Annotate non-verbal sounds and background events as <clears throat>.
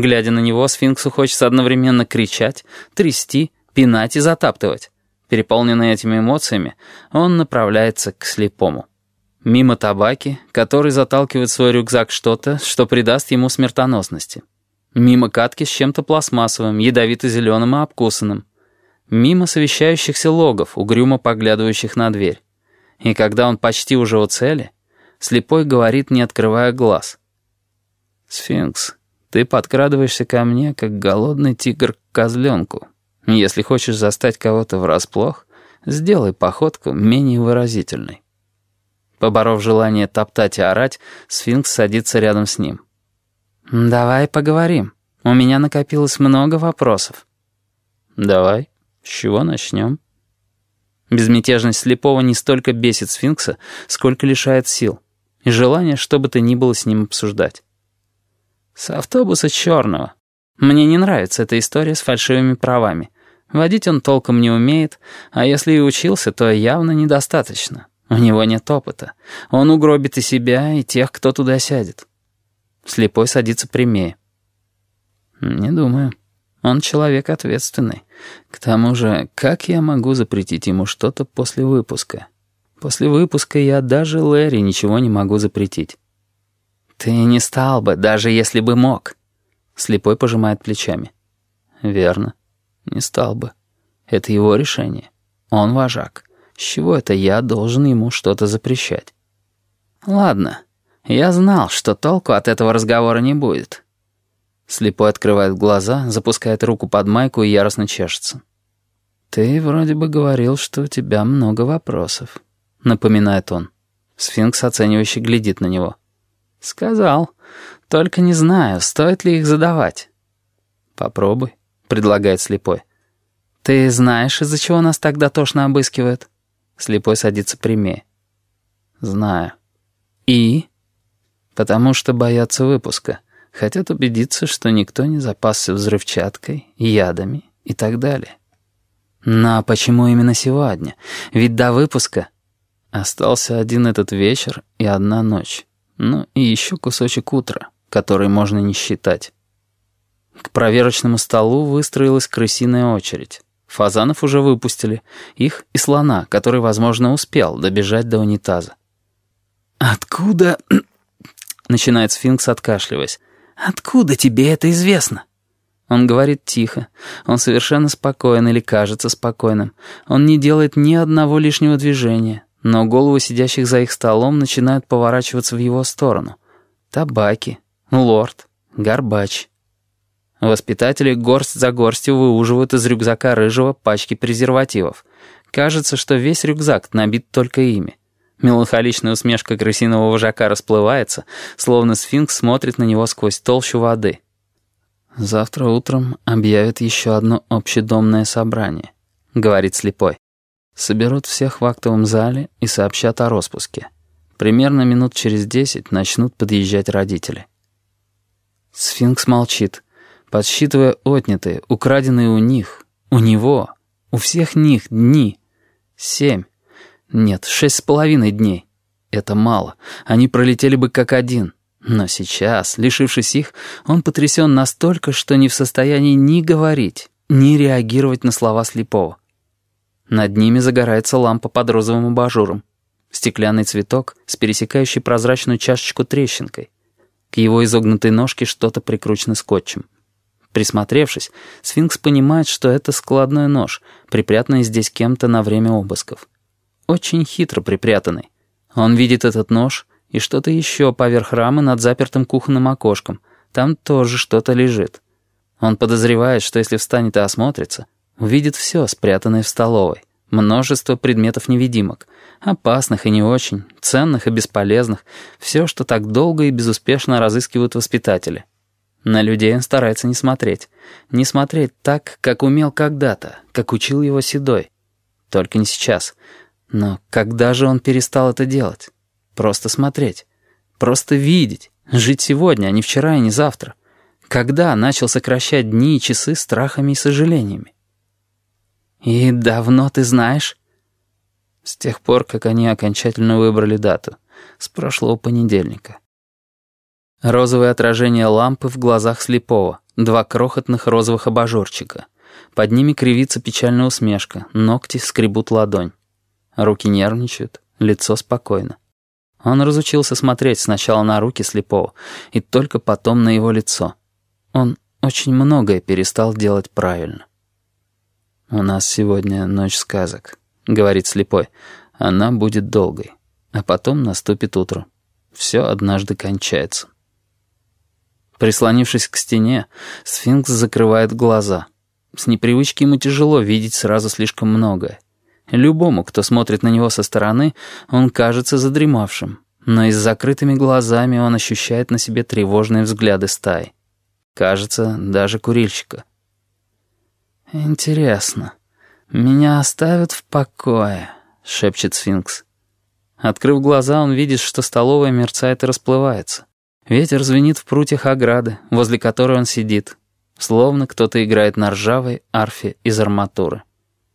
Глядя на него, сфинксу хочется одновременно кричать, трясти, пинать и затаптывать. Переполненный этими эмоциями, он направляется к слепому. Мимо табаки, который заталкивает в свой рюкзак что-то, что придаст ему смертоносности. Мимо катки с чем-то пластмассовым, ядовито-зеленым и обкусанным. Мимо совещающихся логов, угрюмо поглядывающих на дверь. И когда он почти уже у цели, слепой говорит, не открывая глаз. «Сфинкс, ты подкрадываешься ко мне, как голодный тигр к козленку. Если хочешь застать кого-то врасплох, сделай походку менее выразительной». Поборов желание топтать и орать, сфинкс садится рядом с ним. «Давай поговорим. У меня накопилось много вопросов». «Давай. С чего начнем?» Безмятежность слепого не столько бесит сфинкса, сколько лишает сил. И желание, что бы то ни было с ним обсуждать. «С автобуса черного. Мне не нравится эта история с фальшивыми правами. Водить он толком не умеет, а если и учился, то явно недостаточно. У него нет опыта. Он угробит и себя, и тех, кто туда сядет. Слепой садится прямее. Не думаю. Он человек ответственный. К тому же, как я могу запретить ему что-то после выпуска? После выпуска я даже Лэри ничего не могу запретить. Ты не стал бы, даже если бы мог. Слепой пожимает плечами. Верно. Не стал бы. Это его решение. Он вожак. С чего это я должен ему что-то запрещать? Ладно, я знал, что толку от этого разговора не будет. Слепой открывает глаза, запускает руку под майку и яростно чешется. «Ты вроде бы говорил, что у тебя много вопросов», — напоминает он. Сфинкс оценивающе глядит на него. «Сказал. Только не знаю, стоит ли их задавать». «Попробуй», — предлагает слепой. «Ты знаешь, из-за чего нас так дотошно обыскивают?» Слепой садится прямее. «Знаю». «И?» «Потому что боятся выпуска. Хотят убедиться, что никто не запасся взрывчаткой, ядами и так далее». «Но почему именно сегодня? Ведь до выпуска...» Остался один этот вечер и одна ночь. Ну и еще кусочек утра, который можно не считать. К проверочному столу выстроилась крысиная очередь. Фазанов уже выпустили. Их и слона, который, возможно, успел добежать до унитаза. «Откуда...» <clears throat> — начинает сфинкс, откашливаясь. «Откуда тебе это известно?» Он говорит тихо. Он совершенно спокоен или кажется спокойным. Он не делает ни одного лишнего движения. Но головы сидящих за их столом начинают поворачиваться в его сторону. Табаки, лорд, горбач. Воспитатели горсть за горстью выуживают из рюкзака рыжего пачки презервативов. Кажется, что весь рюкзак набит только ими. Меланхоличная усмешка крысиного вожака расплывается, словно сфинкс смотрит на него сквозь толщу воды. «Завтра утром объявят еще одно общедомное собрание», — говорит слепой. «Соберут всех в актовом зале и сообщат о распуске. Примерно минут через десять начнут подъезжать родители». Сфинкс молчит подсчитывая отнятые, украденные у них, у него, у всех них дни. Семь. Нет, шесть с половиной дней. Это мало. Они пролетели бы как один. Но сейчас, лишившись их, он потрясен настолько, что не в состоянии ни говорить, ни реагировать на слова слепого. Над ними загорается лампа под розовым абажуром. Стеклянный цветок с пересекающей прозрачную чашечку трещинкой. К его изогнутой ножке что-то прикручено скотчем. Присмотревшись, сфинкс понимает, что это складной нож, припрятанный здесь кем-то на время обысков. Очень хитро припрятанный. Он видит этот нож и что-то еще поверх рамы над запертым кухонным окошком. Там тоже что-то лежит. Он подозревает, что если встанет и осмотрится, увидит все, спрятанное в столовой. Множество предметов-невидимок. Опасных и не очень, ценных и бесполезных. Все, что так долго и безуспешно разыскивают воспитатели. На людей он старается не смотреть. Не смотреть так, как умел когда-то, как учил его Седой. Только не сейчас. Но когда же он перестал это делать? Просто смотреть. Просто видеть. Жить сегодня, а не вчера и не завтра. Когда начал сокращать дни и часы страхами и сожалениями? «И давно ты знаешь?» С тех пор, как они окончательно выбрали дату. С прошлого понедельника. Розовое отражение лампы в глазах слепого, два крохотных розовых абажурчика. Под ними кривится печальная усмешка, ногти скребут ладонь. Руки нервничают, лицо спокойно. Он разучился смотреть сначала на руки слепого, и только потом на его лицо. Он очень многое перестал делать правильно. «У нас сегодня ночь сказок», — говорит слепой. «Она будет долгой, а потом наступит утро. Все однажды кончается». Прислонившись к стене, сфинкс закрывает глаза. С непривычки ему тяжело видеть сразу слишком многое. Любому, кто смотрит на него со стороны, он кажется задремавшим, но и с закрытыми глазами он ощущает на себе тревожные взгляды стаи. Кажется, даже курильщика. «Интересно, меня оставят в покое», — шепчет сфинкс. Открыв глаза, он видит, что столовая мерцает и расплывается. Ветер звенит в прутьях ограды, возле которой он сидит, словно кто-то играет на ржавой арфе из арматуры.